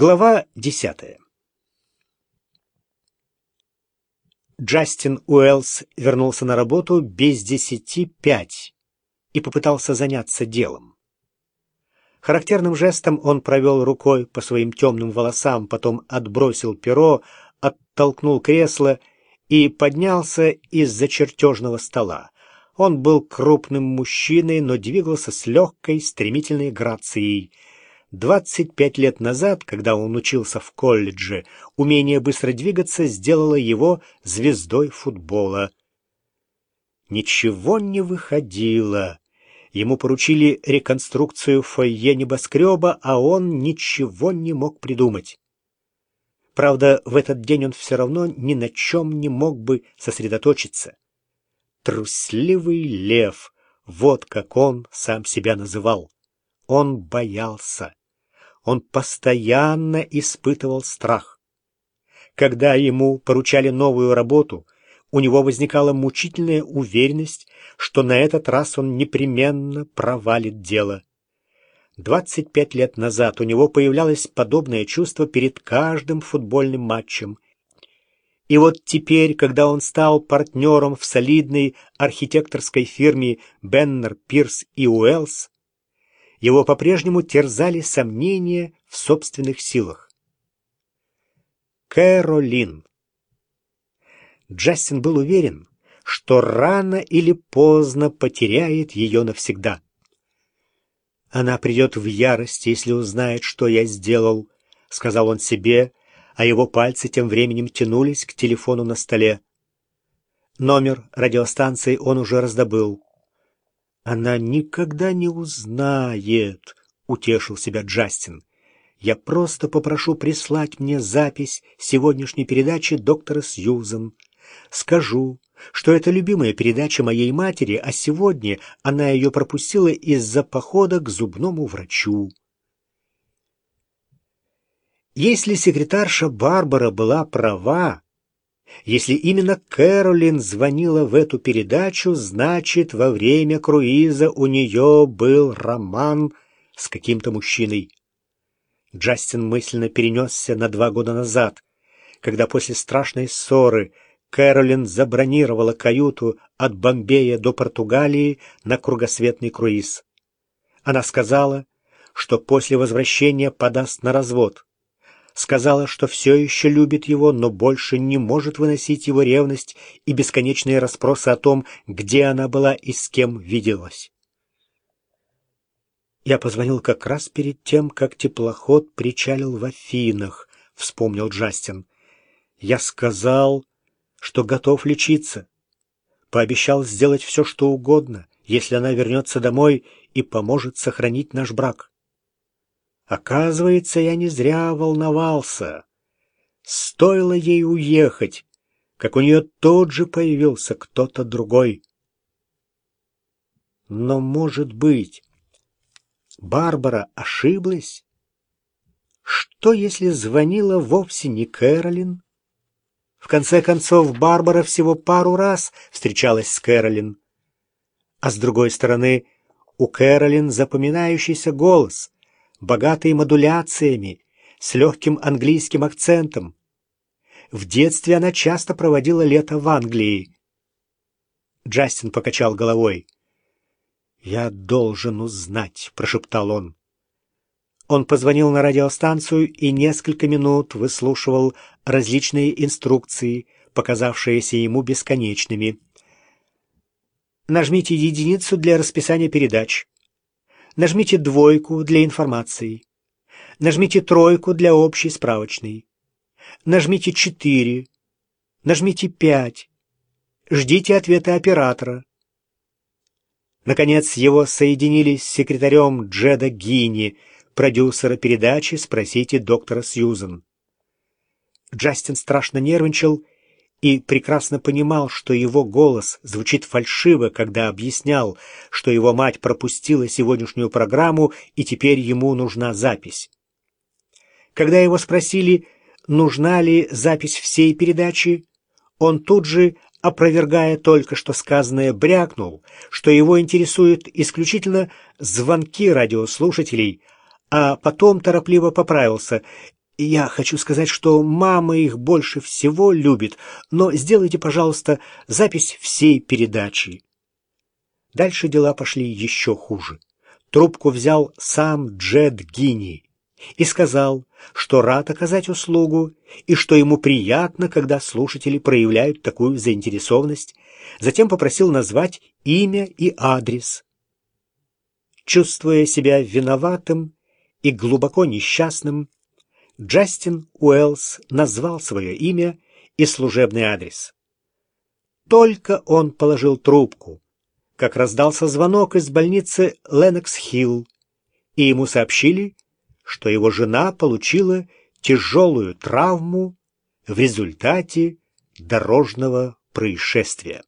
Глава десятая. Джастин Уэллс вернулся на работу без десяти пять и попытался заняться делом. Характерным жестом он провел рукой по своим темным волосам, потом отбросил перо, оттолкнул кресло и поднялся из-за чертежного стола. Он был крупным мужчиной, но двигался с легкой, стремительной грацией — 25 лет назад, когда он учился в колледже, умение быстро двигаться сделало его звездой футбола. Ничего не выходило. Ему поручили реконструкцию фойе небоскреба, а он ничего не мог придумать. Правда, в этот день он все равно ни на чем не мог бы сосредоточиться. Трусливый лев, вот как он сам себя называл. Он боялся он постоянно испытывал страх. Когда ему поручали новую работу, у него возникала мучительная уверенность, что на этот раз он непременно провалит дело. 25 лет назад у него появлялось подобное чувство перед каждым футбольным матчем. И вот теперь, когда он стал партнером в солидной архитекторской фирме Беннер, Пирс и Уэллс, его по-прежнему терзали сомнения в собственных силах. Кэролин. Джастин был уверен, что рано или поздно потеряет ее навсегда. «Она придет в ярость, если узнает, что я сделал», — сказал он себе, а его пальцы тем временем тянулись к телефону на столе. Номер радиостанции он уже раздобыл. Она никогда не узнает, утешил себя Джастин. Я просто попрошу прислать мне запись сегодняшней передачи доктора Сьюзен. Скажу, что это любимая передача моей матери, а сегодня она ее пропустила из-за похода к зубному врачу. Если секретарша Барбара была права, если именно Кэролин звонила в эту передачу, значит, во время круиза у нее был роман с каким-то мужчиной. Джастин мысленно перенесся на два года назад, когда после страшной ссоры Кэролин забронировала каюту от Бомбея до Португалии на кругосветный круиз. Она сказала, что после возвращения подаст на развод сказала, что все еще любит его, но больше не может выносить его ревность и бесконечные расспросы о том, где она была и с кем виделась. «Я позвонил как раз перед тем, как теплоход причалил в Афинах», — вспомнил Джастин. «Я сказал, что готов лечиться. Пообещал сделать все, что угодно, если она вернется домой и поможет сохранить наш брак. Оказывается, я не зря волновался. Стоило ей уехать, как у нее тут же появился кто-то другой. Но, может быть, Барбара ошиблась? Что, если звонила вовсе не Кэролин? В конце концов, Барбара всего пару раз встречалась с Кэролин. А с другой стороны, у Кэролин запоминающийся голос — богатый модуляциями, с легким английским акцентом. В детстве она часто проводила лето в Англии. Джастин покачал головой. «Я должен узнать», — прошептал он. Он позвонил на радиостанцию и несколько минут выслушивал различные инструкции, показавшиеся ему бесконечными. «Нажмите единицу для расписания передач. Нажмите двойку для информации. Нажмите тройку для общей справочной. Нажмите четыре. Нажмите пять. Ждите ответа оператора. Наконец его соединили с секретарем Джеда Гини, продюсера передачи «Спросите доктора Сьюзен». Джастин страшно нервничал и прекрасно понимал, что его голос звучит фальшиво, когда объяснял, что его мать пропустила сегодняшнюю программу и теперь ему нужна запись. Когда его спросили, нужна ли запись всей передачи, он тут же, опровергая только что сказанное, брякнул, что его интересуют исключительно звонки радиослушателей, а потом торопливо поправился. Я хочу сказать, что мама их больше всего любит, но сделайте, пожалуйста, запись всей передачи. Дальше дела пошли еще хуже. Трубку взял сам Джед Гини и сказал, что рад оказать услугу и что ему приятно, когда слушатели проявляют такую заинтересованность. Затем попросил назвать имя и адрес. Чувствуя себя виноватым и глубоко несчастным, Джастин Уэллс назвал свое имя и служебный адрес. Только он положил трубку, как раздался звонок из больницы Ленокс-Хилл, и ему сообщили, что его жена получила тяжелую травму в результате дорожного происшествия.